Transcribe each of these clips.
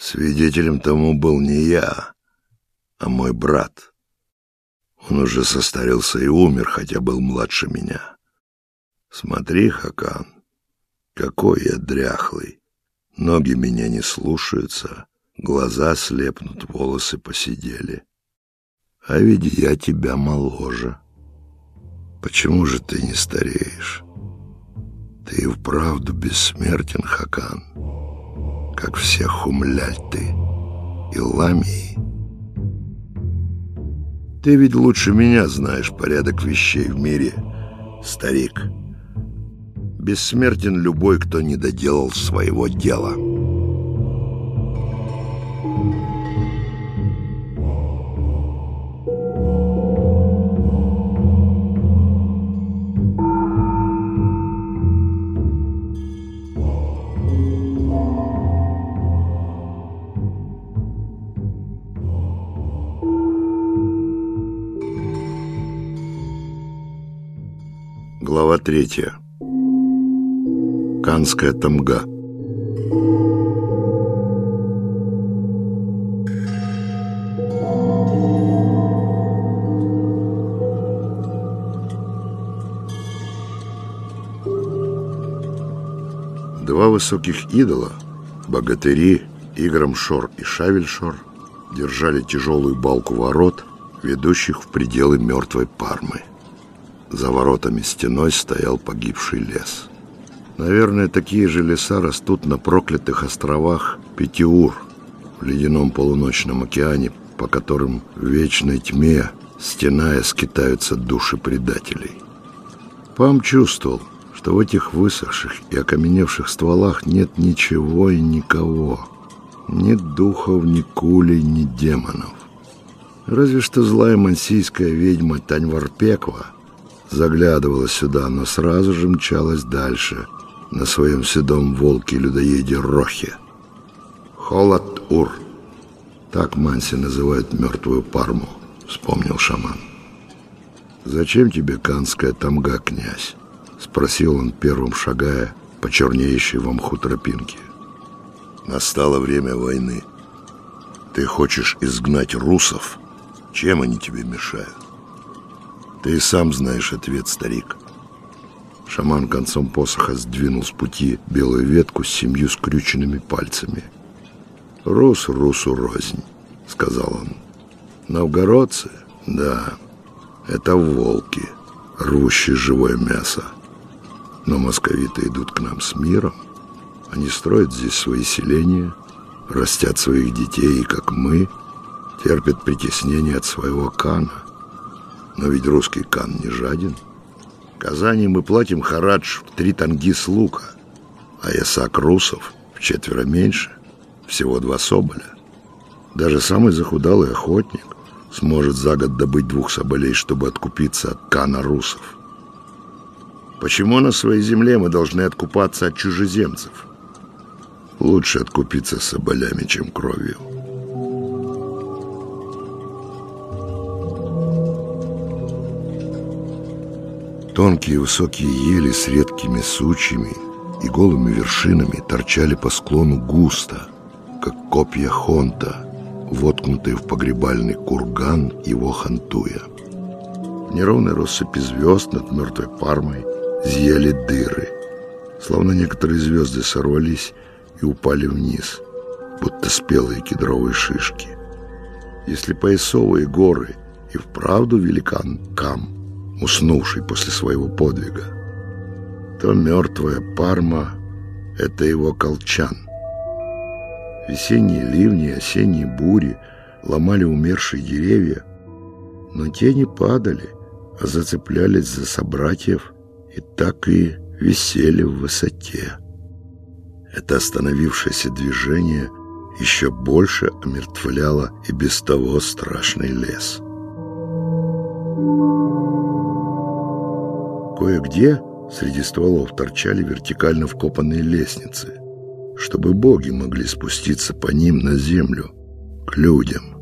Свидетелем тому был не я, а мой брат. Он уже состарился и умер, хотя был младше меня. Смотри, Хакан, какой я дряхлый. Ноги меня не слушаются, глаза слепнут, волосы посидели. А ведь я тебя моложе. Почему же ты не стареешь? Ты и вправду бессмертен, Хакан, как все хумляльты и ламии. Ты ведь лучше меня знаешь порядок вещей в мире, старик. Бессмертен любой, кто не доделал своего дела. Глава третья. Канская тамга. Два высоких идола, богатыри Играмшор и Шавельшор, держали тяжелую балку ворот, ведущих в пределы мертвой Пармы. За воротами стеной стоял погибший лес. Наверное, такие же леса растут на проклятых островах Пятиур в ледяном полуночном океане, по которым в вечной тьме, стеная, скитаются души предателей. Пам чувствовал, что в этих высохших и окаменевших стволах нет ничего и никого. Ни духов, ни кулей, ни демонов. Разве что злая мансийская ведьма Таньварпеква — заглядывала сюда, но сразу же мчалась дальше, на своем седом волке-людоеде Рохе. Холод-Ур. Так Манси называют мертвую парму, вспомнил шаман. «Зачем тебе канская тамга, князь?» — спросил он первым шагая по чернеющей в мху тропинке. «Настало время войны. Ты хочешь изгнать русов? Чем они тебе мешают?» Ты сам знаешь ответ, старик. Шаман концом посоха сдвинул с пути белую ветку с семью скрюченными пальцами. «Рус русу рознь», — сказал он. «Новгородцы? Да, это волки, рвущие живое мясо. Но московиты идут к нам с миром. Они строят здесь свои селения, растят своих детей, и, как мы, терпят притеснение от своего кана. Но ведь русский кан не жаден. Казани мы платим харадж в три танги с лука, а ясак русов в четверо меньше, всего два соболя. Даже самый захудалый охотник сможет за год добыть двух соболей, чтобы откупиться от кана русов. Почему на своей земле мы должны откупаться от чужеземцев? Лучше откупиться соболями, чем кровью. Тонкие высокие ели с редкими сучьями и голыми вершинами торчали по склону густо, как копья хонта, воткнутые в погребальный курган его хантуя. Неровной россыпи звезд над мертвой пармой зияли дыры, словно некоторые звезды сорвались и упали вниз, будто спелые кедровые шишки. Если поясовые горы и вправду великан Кам — уснувший после своего подвига, то мертвая Парма — это его колчан. Весенние ливни и осенние бури ломали умершие деревья, но те не падали, а зацеплялись за собратьев и так и висели в высоте. Это остановившееся движение еще больше омертвляло и без того страшный лес. Кое-где среди стволов торчали вертикально вкопанные лестницы, чтобы боги могли спуститься по ним на землю, к людям.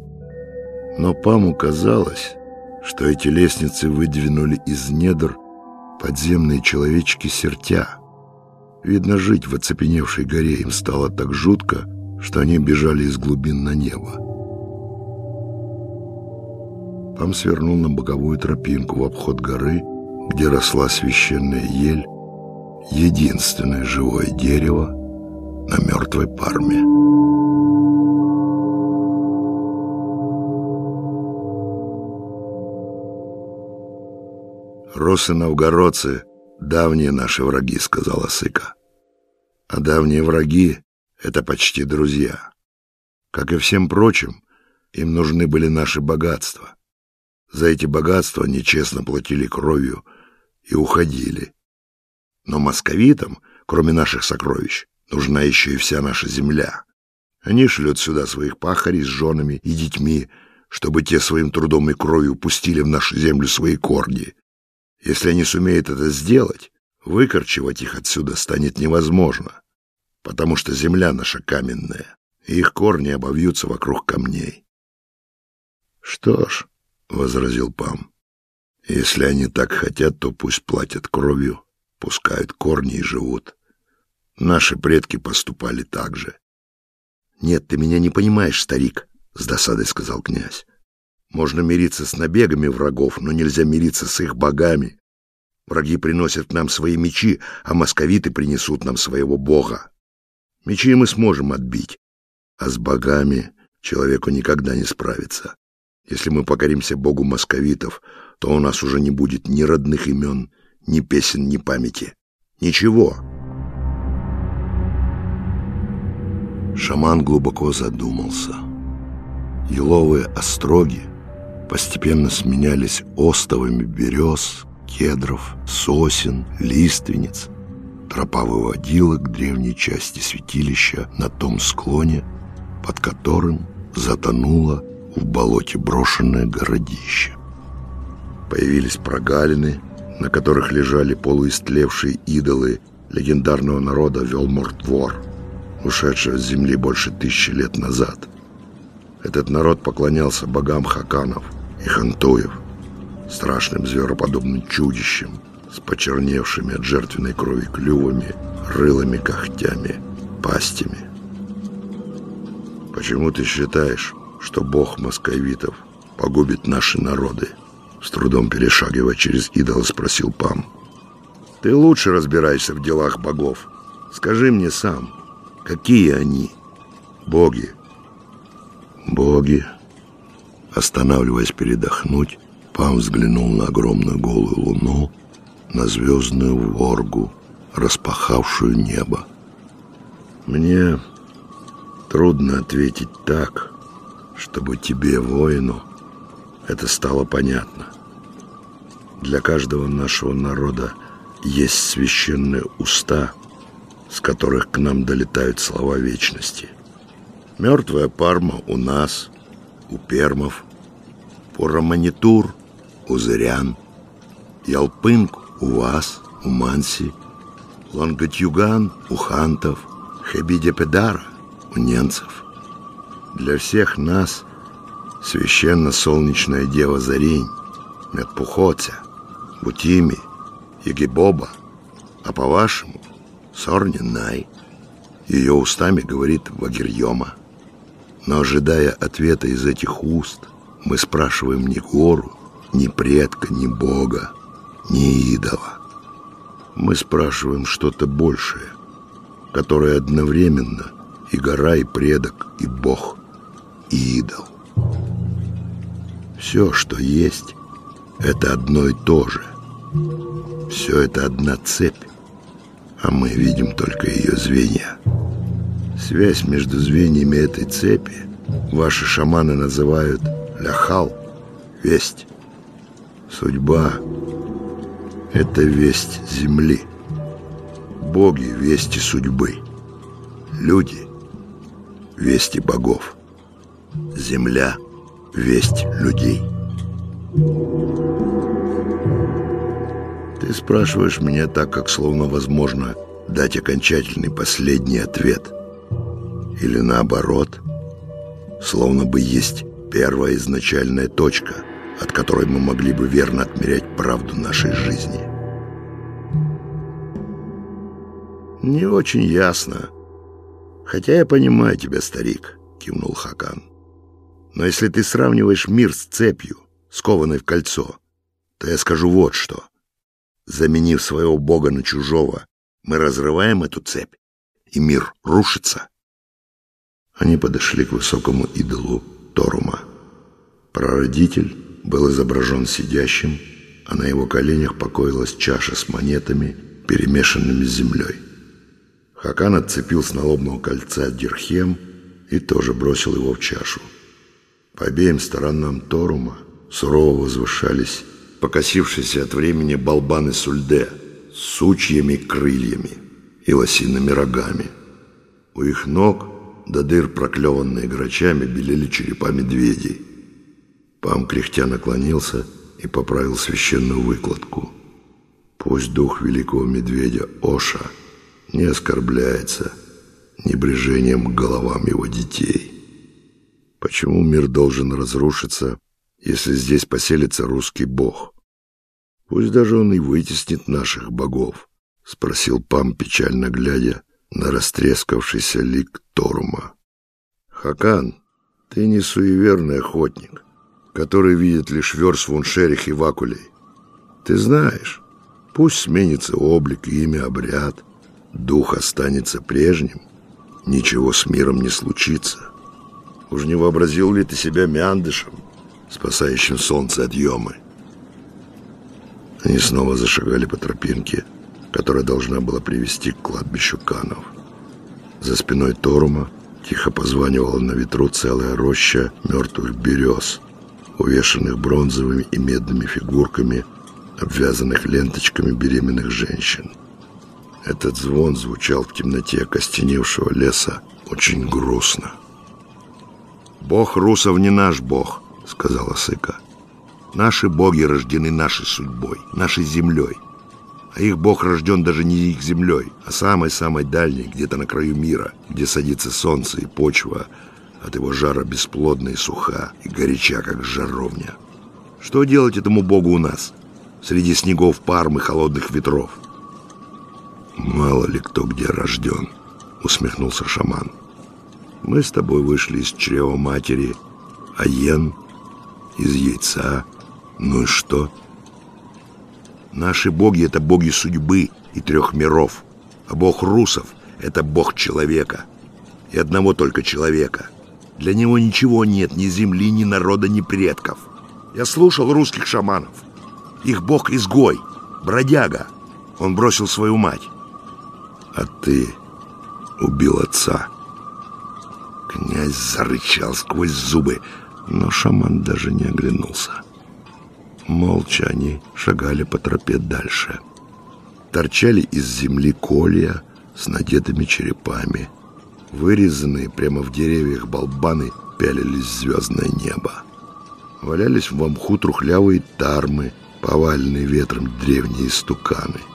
Но Паму казалось, что эти лестницы выдвинули из недр подземные человечки сертя. Видно, жить в оцепеневшей горе им стало так жутко, что они бежали из глубин на небо. Пам свернул на боковую тропинку в обход горы, где росла священная ель, единственное живое дерево на мертвой парме. «Русы новгородцы — давние наши враги», — сказала Сыка. «А давние враги — это почти друзья. Как и всем прочим, им нужны были наши богатства. За эти богатства они честно платили кровью и уходили. Но московитам, кроме наших сокровищ, нужна еще и вся наша земля. Они шлют сюда своих пахарей с женами и детьми, чтобы те своим трудом и кровью пустили в нашу землю свои корни. Если они сумеют это сделать, выкорчевать их отсюда станет невозможно, потому что земля наша каменная, и их корни обовьются вокруг камней. — Что ж, — возразил Пам, — если они так хотят, то пусть платят кровью, пускают корни и живут. Наши предки поступали так же. — Нет, ты меня не понимаешь, старик, — с досадой сказал князь. Можно мириться с набегами врагов, но нельзя мириться с их богами. Враги приносят нам свои мечи, а московиты принесут нам своего бога. Мечи мы сможем отбить, а с богами человеку никогда не справиться. Если мы покоримся богу московитов, то у нас уже не будет ни родных имен, ни песен, ни памяти. Ничего. Шаман глубоко задумался. Еловые остроги постепенно сменялись остовами берез, кедров, сосен, лиственниц. Тропа выводила к древней части святилища на том склоне, под которым затонуло в болоте брошенное городище. Появились прогалины, на которых лежали полуистлевшие идолы легендарного народа Велмортвор, ушедшего с земли больше тысячи лет назад. Этот народ поклонялся богам хаканов – и хантуев, страшным звероподобным чудищем с почерневшими от жертвенной крови клювами, рылыми когтями, пастями. «Почему ты считаешь, что бог московитов погубит наши народы?» С трудом перешагивая через идола, спросил Пам. «Ты лучше разбираешься в делах богов. Скажи мне сам, какие они, боги?» «Боги», Останавливаясь передохнуть, Пам взглянул на огромную голую луну, на звездную воргу, распахавшую небо. Мне трудно ответить так, чтобы тебе, воину, это стало понятно. Для каждого нашего народа есть священные уста, с которых к нам долетают слова вечности. Мертвая Парма у нас, у пермов, Пураманитур у зырян, Ялпынг у вас, у манси, Лонгатюган у хантов, Хебидепедара у немцев. Для всех нас священно солнечная дева Зарень, Медпухоця, Бутими, Егибоба, а по-вашему Сорнин Най. Ее устами говорит Вагирьома. Но ожидая ответа из этих уст, мы спрашиваем не гору, ни предка, ни бога, ни идола. Мы спрашиваем что-то большее, которое одновременно и гора, и предок, и бог, идол. Все, что есть, это одно и то же. Все это одна цепь, а мы видим только ее звенья. Связь между звеньями этой цепи ваши шаманы называют ляхал, весть. Судьба — это весть земли. Боги — вести судьбы. Люди — вести богов. Земля — весть людей. Ты спрашиваешь меня так, как словно возможно дать окончательный последний ответ — или наоборот, словно бы есть первая изначальная точка, от которой мы могли бы верно отмерять правду нашей жизни. Не очень ясно, «Хотя я понимаю тебя, старик», — кивнул Хакан. «Но если ты сравниваешь мир с цепью, скованной в кольцо, то я скажу вот что. Заменив своего бога на чужого, мы разрываем эту цепь, и мир рушится». Они подошли к высокому идолу Торума. Прародитель был изображен сидящим, а на его коленях покоилась чаша с монетами, перемешанными с землей. Хакан отцепил с налобного кольца дирхем и тоже бросил его в чашу. По обеим сторонам Торума сурово возвышались покосившиеся от времени болбаны сульде с сучьями крыльями и лосиными рогами. У их ног до дыр, проклеванные грачами, белели черепа медведей. Пам кряхтя наклонился и поправил священную выкладку. Пусть дух великого медведя Оша — не оскорбляется небрежением к головам его детей. Почему мир должен разрушиться, если здесь поселится русский бог? Пусть даже он и вытеснит наших богов, — спросил Пам, печально глядя на растрескавшийся лик Торума. Хакан, ты не суеверный охотник, который видит лишь верс вуншерих и вакулей. Ты знаешь, пусть сменится облик, имя, обряд, дух останется прежним, ничего с миром не случится. Уж не вообразил ли ты себя мяндышем, спасающим солнце от емы? Они снова зашагали по тропинке, которая должна была привести к кладбищу Канов. За спиной Торума тихо позванивала на ветру целая роща мертвых берез, увешанных бронзовыми и медными фигурками, обвязанных ленточками беременных женщин. Этот звон звучал в темноте окостеневшего леса очень грустно. «Бог русов не наш бог», — сказала Сыка. «Наши боги рождены нашей судьбой, нашей землей. А их бог рожден даже не их землей, а самой-самой дальней, где-то на краю мира, где садится солнце и почва от его жара бесплодна и суха, и горяча, как жаровня. Что делать этому богу у нас, среди снегов парм и холодных ветров?» «Мало ли кто где рожден», — усмехнулся шаман. «Мы с тобой вышли из чрева матери, а Йен из яйца. Ну и что?» «Наши боги — это боги судьбы и трех миров, а бог русов — это бог человека. И одного только человека. Для него ничего нет, ни земли, ни народа, ни предков. Я слушал русских шаманов. Их бог — изгой, бродяга. Он бросил свою мать а ты убил отца. Князь зарычал сквозь зубы, но шаман даже не оглянулся. Молча они шагали по тропе дальше. Торчали из земли колья с надетыми черепами. Вырезанные прямо в деревьях болбаны пялились в звездное небо. Валялись в мху трухлявые тармы, поваленные ветром древние стуканы —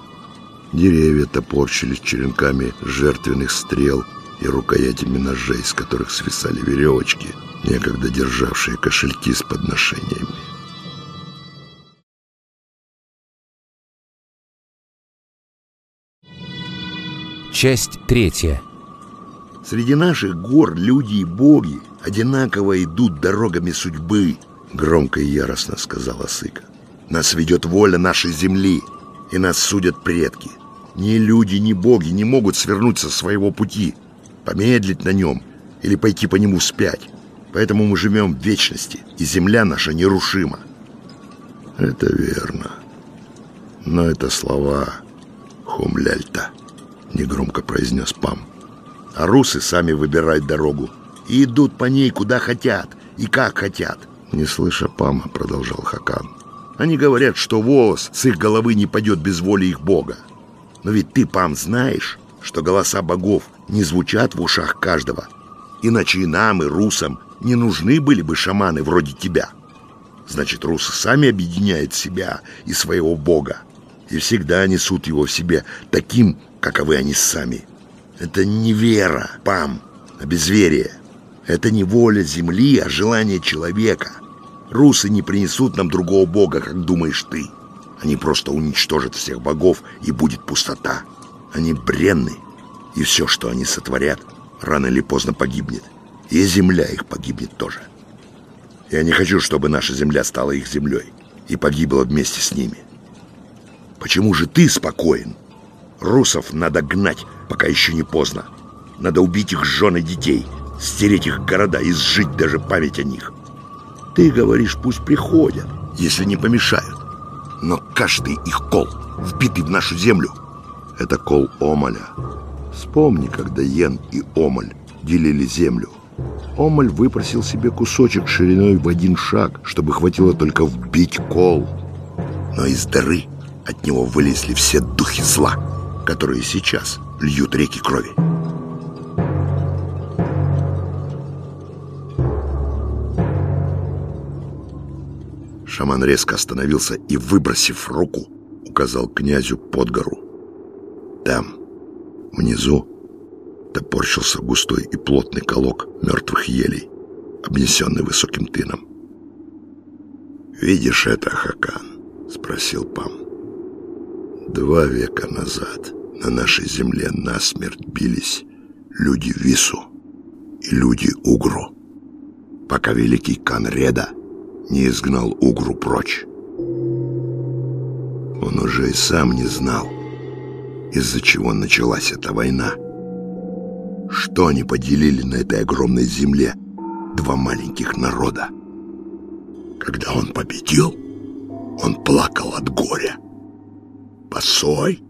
Деревья топорщились черенками жертвенных стрел и рукоятями ножей, с которых свисали веревочки, некогда державшие кошельки с подношениями. Часть третья. Среди наших гор люди и боги одинаково идут дорогами судьбы, громко и яростно сказала Сыка. Нас ведет воля нашей земли, и нас судят предки. Ни люди, ни боги не могут свернуть со своего пути, помедлить на нем или пойти по нему вспять. Поэтому мы живем в вечности, и земля наша нерушима. Это верно. Но это слова Хумляльта, негромко произнес Пам. А русы сами выбирают дорогу и идут по ней куда хотят и как хотят. Не слыша Пама, продолжал Хакан. Они говорят, что волос с их головы не падет без воли их бога. Но ведь ты, Пам, знаешь, что голоса богов не звучат в ушах каждого. Иначе и нам, и русам не нужны были бы шаманы вроде тебя. Значит, русы сами объединяют себя и своего бога. И всегда несут его в себе таким, каковы они сами. Это не вера, Пам, а безверие. Это не воля земли, а желание человека. Русы не принесут нам другого бога, как думаешь ты. Они просто уничтожат всех богов, и будет пустота. Они бренны, и все, что они сотворят, рано или поздно погибнет. И земля их погибнет тоже. Я не хочу, чтобы наша земля стала их землей и погибла вместе с ними. Почему же ты спокоен? Русов надо гнать, пока еще не поздно. Надо убить их жен и детей, стереть их города и сжить даже память о них. Ты говоришь, пусть приходят, если не помешают. Но каждый их кол, вбитый в нашу землю, это кол Омаля. Вспомни, когда Йен и Омаль делили землю. Омаль выпросил себе кусочек шириной в один шаг, чтобы хватило только вбить кол. Но из дыры от него вылезли все духи зла, которые сейчас льют реки крови. Шаман резко остановился и, выбросив руку, указал князю под гору. Там, внизу, топорщился густой и плотный колок мертвых елей, обнесенный высоким тыном. «Видишь это, Хакан?» — спросил Пам. «Два века назад на нашей земле насмерть бились люди Вису и люди Угру, пока великий Канреда не изгнал Угру прочь. Он уже и сам не знал, из-за чего началась эта война. Что они поделили на этой огромной земле два маленьких народа? Когда он победил, он плакал от горя. Босой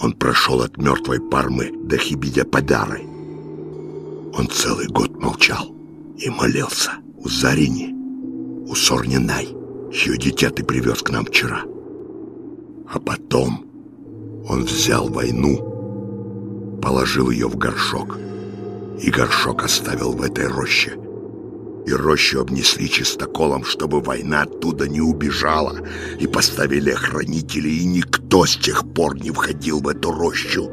он прошел от мертвой Пармы до Хибидя-Падары. Он целый год молчал и молился у Зарини, у Сорнинай, чье дитя ты привез к нам вчера. А потом он взял войну положил ее в горшок. И горшок оставил в этой роще. И рощу обнесли чистоколом, чтобы война оттуда не убежала. И поставили охранителей, и никто с тех пор не входил в эту рощу.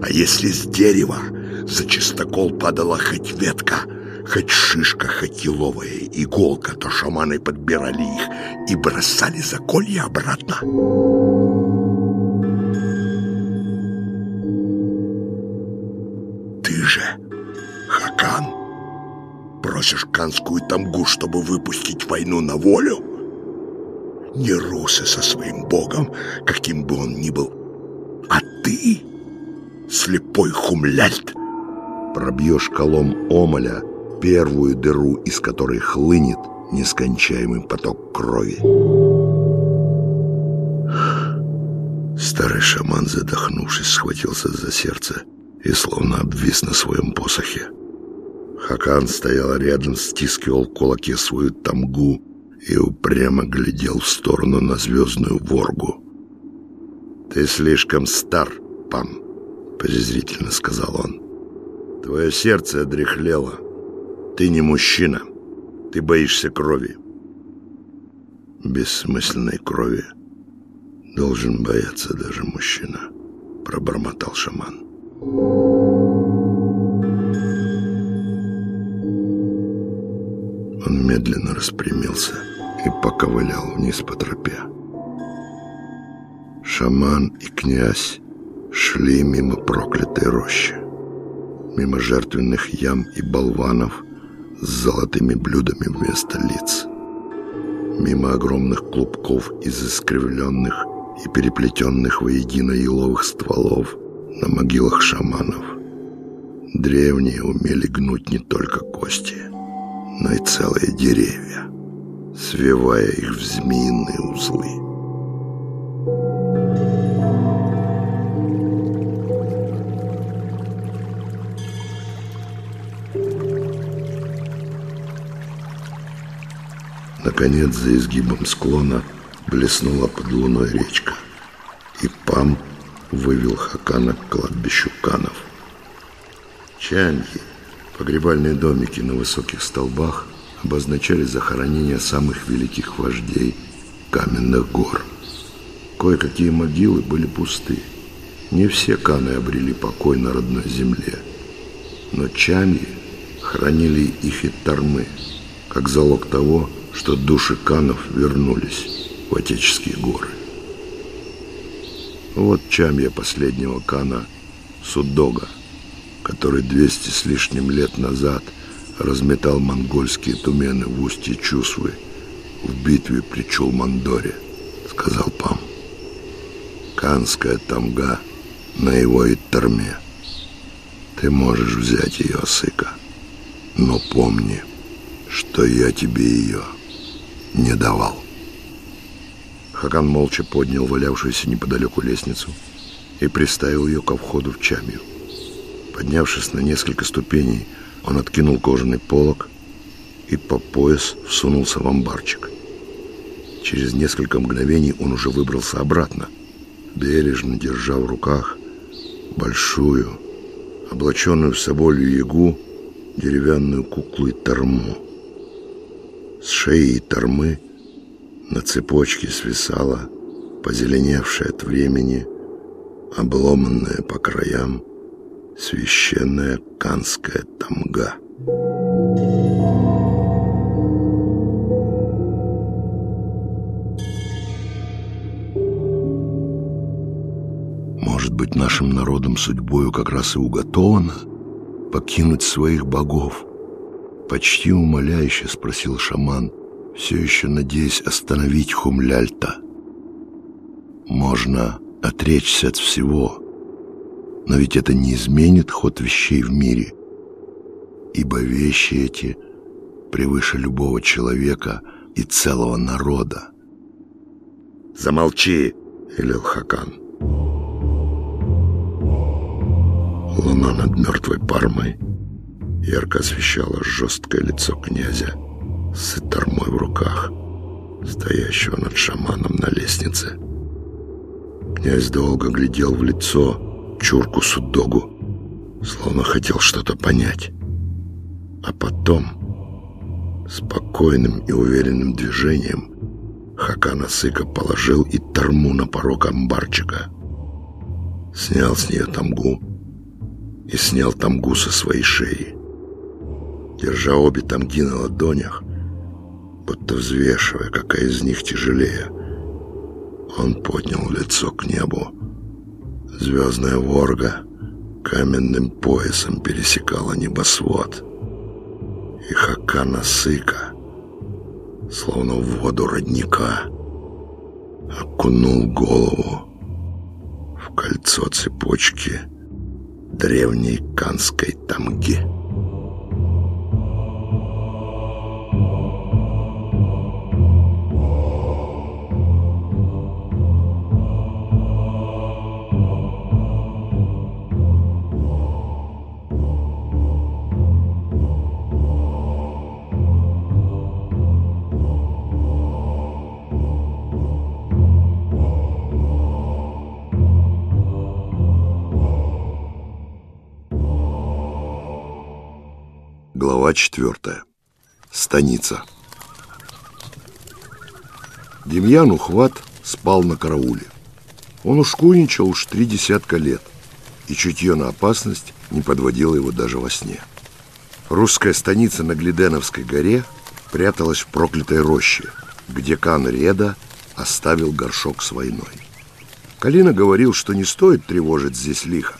А если с дерева за чистокол падала хоть ветка, хоть шишка, хоть еловая иголка, то шаманы подбирали их и бросали за колья обратно. Просишь канскую тамгу, чтобы выпустить войну на волю? Не русы со своим богом, каким бы он ни был, а ты, слепой хумляльт, пробьешь колом омоля первую дыру, из которой хлынет нескончаемый поток крови. Старый шаман, задохнувшись, схватился за сердце и словно обвис на своем посохе. Хакан стоял рядом, стискивал в кулаке свою тамгу и упрямо глядел в сторону на звездную воргу. «Ты слишком стар, Пам», — презрительно сказал он. «Твое сердце одряхлело. Ты не мужчина. Ты боишься крови». «Бессмысленной крови должен бояться даже мужчина», — пробормотал шаман. Он медленно распрямился и поковылял вниз по тропе. Шаман и князь шли мимо проклятой рощи, мимо жертвенных ям и болванов с золотыми блюдами вместо лиц, мимо огромных клубков из искривленных и переплетенных воедино еловых стволов на могилах шаманов. Древние умели гнуть не только кости – но и целые деревья, свивая их в змеиные узлы. Наконец, за изгибом склона блеснула под луной речка, и Пам вывел Хакана к кладбищу Канов. Чанги Погребальные домики на высоких столбах обозначали захоронение самых великих вождей каменных гор. Кое-какие могилы были пусты. Не все каны обрели покой на родной земле. Но чаньи хранили их и тормы, как залог того, что души канов вернулись в отеческие горы. Вот чамья последнего кана Судога – который двести с лишним лет назад разметал монгольские тумены в устье Чусвы в битве при Чулмандоре, сказал Пам. Канская тамга на его Итарме. Ты можешь взять ее, Сыка, но помни, что я тебе ее не давал. Хакан молча поднял валявшуюся неподалеку лестницу и приставил ее ко входу в чамью. Поднявшись на несколько ступеней, он откинул кожаный полог и по пояс всунулся в амбарчик. Через несколько мгновений он уже выбрался обратно, бережно держа в руках большую, облаченную в соболью ягу, деревянную куклу и торму. С шеи и тормы на цепочке свисала позеленевшая от времени, обломанная по краям, священная канская тамга. Может быть, нашим народом судьбою как раз и уготовано покинуть своих богов? Почти умоляюще спросил шаман, все еще надеясь остановить Хумляльта. Можно отречься от всего, но ведь это не изменит ход вещей в мире, ибо вещи эти превыше любого человека и целого народа. «Замолчи!» — велел Хакан. Луна над мертвой Пармой ярко освещала жесткое лицо князя с тормой в руках, стоящего над шаманом на лестнице. Князь долго глядел в лицо, чурку Судогу, словно хотел что-то понять. А потом, спокойным и уверенным движением, Хакана Сыка положил и торму на порог амбарчика. Снял с нее тамгу и снял тамгу со своей шеи. Держа обе тамги на ладонях, будто взвешивая, какая из них тяжелее, он поднял лицо к небу, Звездная ворга каменным поясом пересекала небосвод. И Хакана Сыка, словно в воду родника, окунул голову в кольцо цепочки древней канской тамги. Глава. Станица. Демьян Ухват спал на карауле. Он ушкуйничал уж три десятка лет, и чутье на опасность не подводило его даже во сне. Русская станица на Глиденовской горе пряталась в проклятой роще, где Кан Реда оставил горшок с войной. Калина говорил, что не стоит тревожить здесь лихо,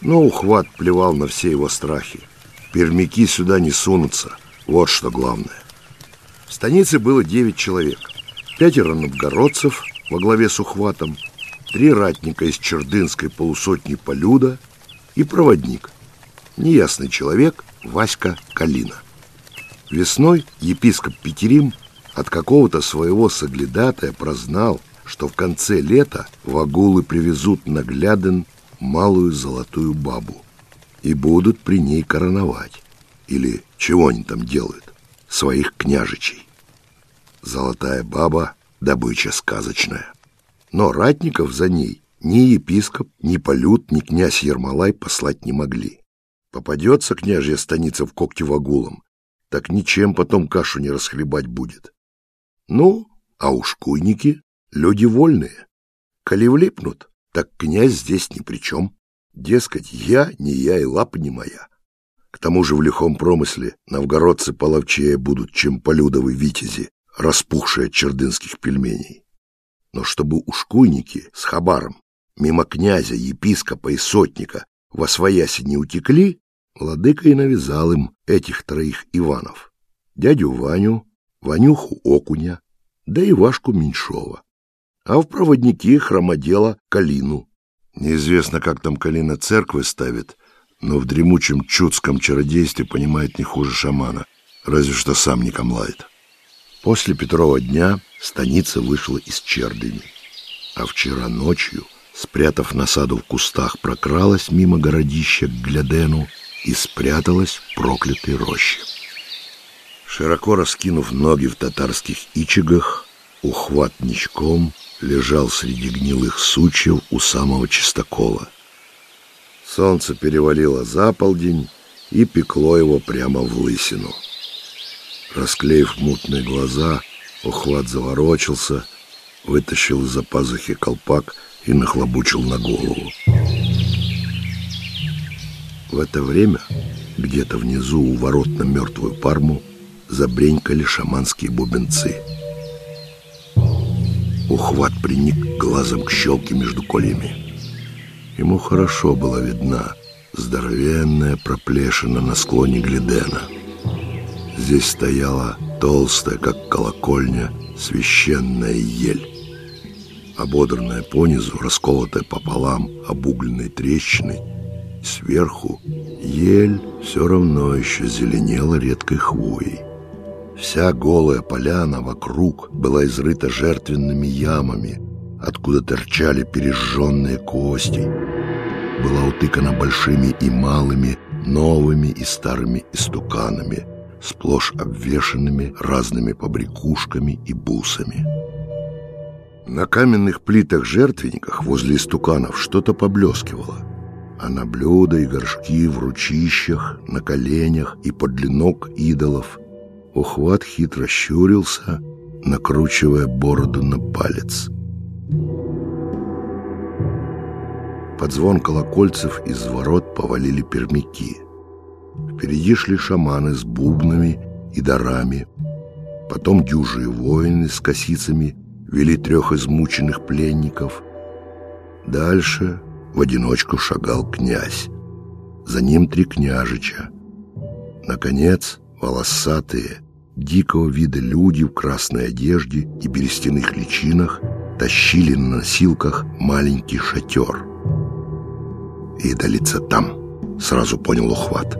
но Ухват плевал на все его страхи Пермяки сюда не сунутся. Вот что главное. В станице было девять человек. Пятеро новгородцев во главе с ухватом, три ратника из чердынской полусотни полюда и проводник. Неясный человек Васька Калина. Весной епископ Петерим от какого-то своего соглядатая прознал, что в конце лета вагулы привезут на Гляден малую золотую бабу и будут при ней короновать. Или чего они там делают? Своих княжичей. Золотая баба — добыча сказочная. Но ратников за ней ни епископ, ни полют, ни князь Ермолай послать не могли. Попадется княжья станица в когти вагулам, так ничем потом кашу не расхлебать будет. Ну, а уж куйники — люди вольные. Коли влипнут, так князь здесь ни при чем. Дескать, я не я и лапа не моя. К тому же в лихом промысле новгородцы половчее будут, чем полюдовы витязи, распухшие от чердынских пельменей. Но чтобы ушкуйники с хабаром мимо князя, епископа и сотника во свояси не утекли, Владыка и навязал им этих троих Иванов. Дядю Ваню, Ванюху Окуня, да и Вашку Меньшова. А в проводники хромодела Калину. Неизвестно, как там Калина церквы ставит, но в дремучем чудском чародействе понимает не хуже шамана, разве что сам не камлает. После Петрова дня станица вышла из Чердыни, а вчера ночью, спрятав насаду в кустах, прокралась мимо городища к Глядену и спряталась в проклятой роще. Широко раскинув ноги в татарских ичигах, ухват ничком лежал среди гнилых сучьев у самого чистокола. Солнце перевалило за полдень и пекло его прямо в лысину. Расклеив мутные глаза, ухват заворочился, вытащил из-за пазухи колпак и нахлобучил на голову. В это время где-то внизу у ворот на мертвую парму забренькали шаманские бубенцы. Ухват приник глазом к щелке между колями. Ему хорошо была видна здоровенная проплешина на склоне Глидена. Здесь стояла толстая, как колокольня, священная ель. Ободранная понизу, расколотая пополам обугленной трещиной, сверху ель все равно еще зеленела редкой хвоей. Вся голая поляна вокруг была изрыта жертвенными ямами, откуда торчали пережженные кости. Была утыкана большими и малыми, новыми и старыми истуканами, сплошь обвешанными разными побрякушками и бусами. На каменных плитах-жертвенниках возле истуканов что-то поблескивало, а на блюда и горшки в ручищах, на коленях и подле ног идолов Ухват хитро щурился, накручивая бороду на палец. Под звон колокольцев из ворот повалили пермяки. Впереди шли шаманы с бубнами и дарами. Потом дюжие воины с косицами вели трех измученных пленников. Дальше в одиночку шагал князь. За ним три княжича. Наконец, волосатые, дикого вида люди в красной одежде и берестяных личинах тащили на носилках маленький шатер. И долиться там, сразу понял ухват.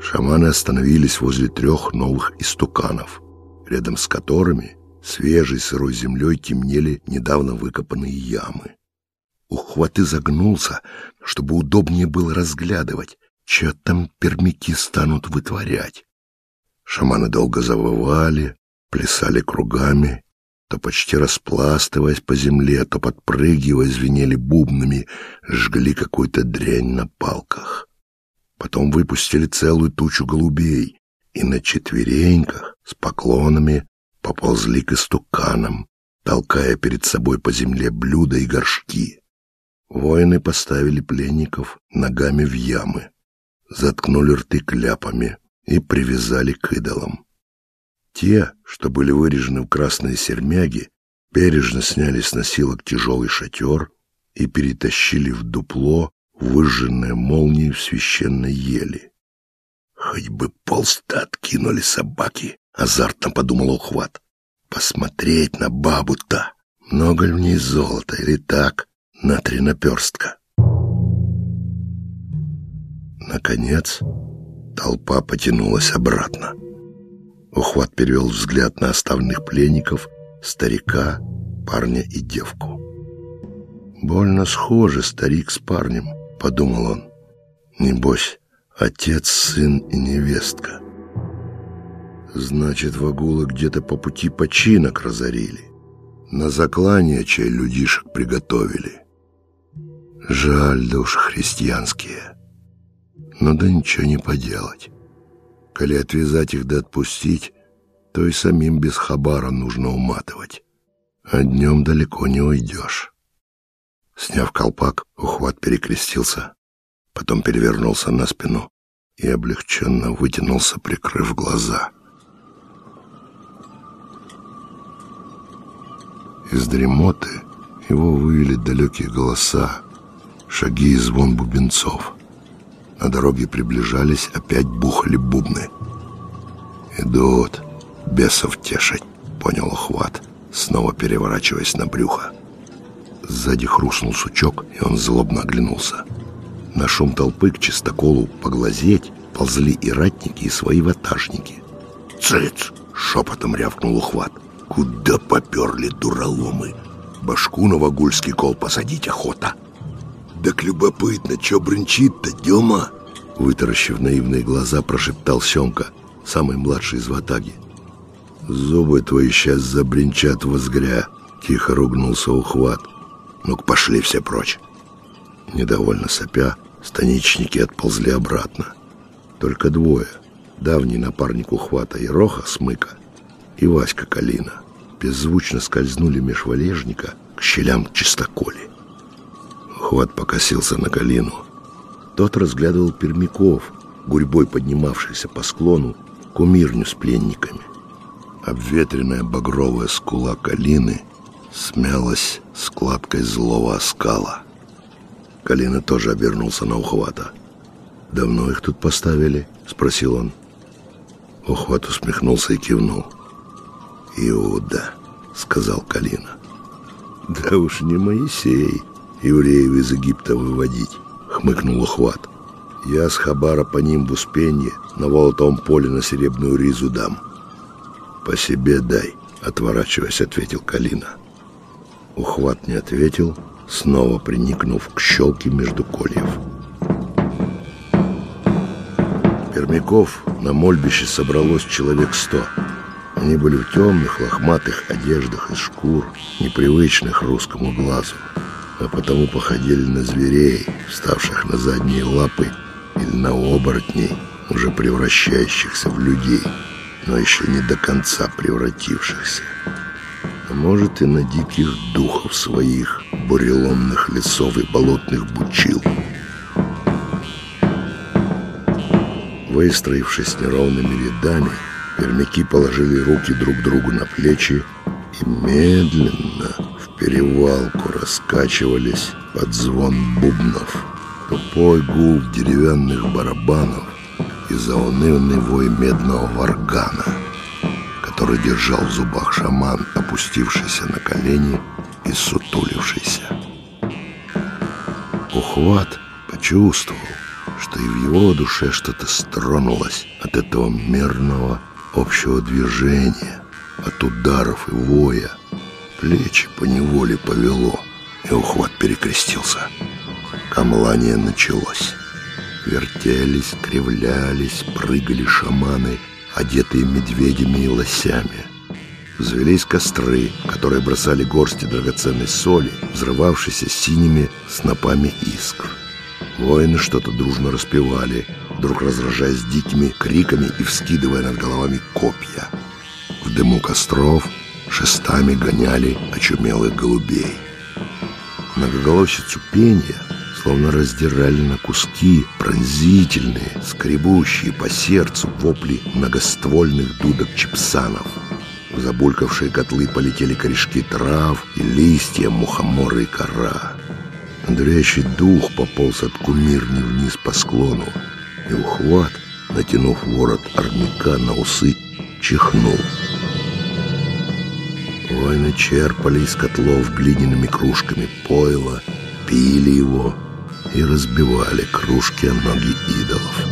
Шаманы остановились возле трех новых истуканов, рядом с которыми свежей сырой землей темнели недавно выкопанные ямы. Ухват изогнулся, чтобы удобнее было разглядывать, что там пермяки станут вытворять. Шаманы долго завывали, плясали кругами, то почти распластываясь по земле, то подпрыгивая, звенели бубнами, жгли какую-то дрянь на палках. Потом выпустили целую тучу голубей и на четвереньках с поклонами поползли к истуканам, толкая перед собой по земле блюда и горшки. Воины поставили пленников ногами в ямы, заткнули рты кляпами и привязали к идолам. Те, что были вырежены в красные сермяги, бережно сняли с носилок тяжелый шатер и перетащили в дупло, выжженное молнией в священной ели. Хоть бы полста откинули собаки, азартно подумал ухват. Посмотреть на бабу-то. Много ли в ней золота или так? на три наперстка. Наконец, толпа потянулась обратно. Ухват перевел взгляд на оставленных пленников, старика, парня и девку. «Больно схожи старик с парнем», — подумал он. «Небось, отец, сын и невестка». Значит, вагулы где-то по пути починок разорили. На заклание чай людишек приготовили. Жаль душ христианские. Но да ничего не поделать. Коли отвязать их да отпустить, то и самим без хабара нужно уматывать. А днем далеко не уйдешь. Сняв колпак, ухват перекрестился, потом перевернулся на спину и облегченно вытянулся, прикрыв глаза. Из дремоты его вывели далекие голоса, шаги и звон бубенцов. На дороге приближались, опять бухали бубны. «Идут, бесов тешить», — понял ухват, снова переворачиваясь на брюхо. Сзади хрустнул сучок, и он злобно оглянулся. На шум толпы к чистоколу поглазеть ползли и ратники, и свои ватажники. «Цыц!» — шепотом рявкнул ухват. «Куда поперли дураломы? Башку на вагульский кол посадить охота!» «Так любопытно, чё брынчит-то, Дема?» Вытаращив наивные глаза, прошептал Семка, самый младший из ватаги. «Зубы твои сейчас забринчат возгря», — тихо ругнулся ухват. «Ну-ка, пошли все прочь». Недовольно сопя, станичники отползли обратно. Только двое, давний напарник ухвата Ероха Смыка и Васька Калина, беззвучно скользнули меж валежника к щелям чистоколи. Хват покосился на Калину. Тот разглядывал пермяков, гурьбой поднимавшихся по склону, кумирню с пленниками. Обветренная багровая скула Калины смялась складкой злого оскала. Калина тоже обернулся на ухвата. «Давно их тут поставили?» — спросил он. Ухват усмехнулся и кивнул. «Иуда», — сказал Калина. «Да уж не Моисей, евреев из Египта выводить, хмыкнул ухват. Я с Хабара по ним в Успенье на волотом поле на серебряную ризу дам. По себе дай, отворачиваясь, ответил Калина. Ухват не ответил, снова приникнув к щелке между кольев. Пермяков на мольбище собралось человек сто. Они были в темных, лохматых одеждах из шкур, непривычных русскому глазу а потому походили на зверей, вставших на задние лапы, или на оборотней, уже превращающихся в людей, но еще не до конца превратившихся. А может и на диких духов своих, буреломных лесов и болотных бучил. Выстроившись неровными рядами, пермяки положили руки друг другу на плечи и медленно перевалку раскачивались под звон бубнов, тупой гул деревянных барабанов и заунывный вой медного варгана, который держал в зубах шаман, опустившийся на колени и сутулившийся. Ухват почувствовал, что и в его душе что-то стронулось от этого мерного общего движения, от ударов и воя, Плечи по неволе повело, и ухват перекрестился. Камлание началось. Вертелись, кривлялись, прыгали шаманы, одетые медведями и лосями. Взвелись костры, которые бросали горсти драгоценной соли, взрывавшейся синими снопами искр. Воины что-то дружно распевали, вдруг разражаясь дикими криками и вскидывая над головами копья. В дыму костров шестами гоняли очумелых голубей. Многоголосицу пения словно раздирали на куски пронзительные, скребущие по сердцу вопли многоствольных дудок чепсанов. В забулькавшие котлы полетели корешки трав и листья, мухоморы и кора. Андрящий дух пополз от кумирни вниз по склону, и ухват, натянув ворот армяка на усы, чихнул. Воины черпали из котлов глиняными кружками пойло, пили его и разбивали кружки о ноги идолов.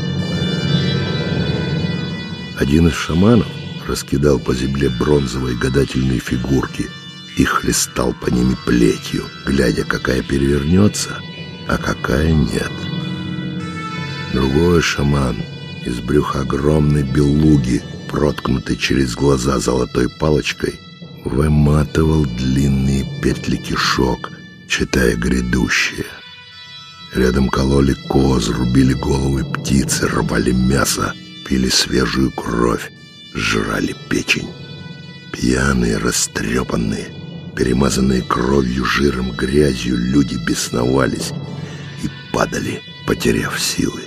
Один из шаманов раскидал по земле бронзовые гадательные фигурки и хлестал по ними плетью, глядя, какая перевернется, а какая нет. Другой шаман из брюха огромной белуги, проткнутой через глаза золотой палочкой, выматывал длинные петли кишок, читая грядущее. Рядом кололи коз, рубили головы птицы, рвали мясо, пили свежую кровь, жрали печень. Пьяные, растрепанные, перемазанные кровью, жиром, грязью, люди бесновались и падали, потеряв силы.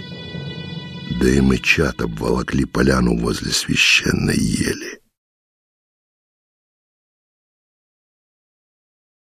Да и мы чат обволокли поляну возле священной ели.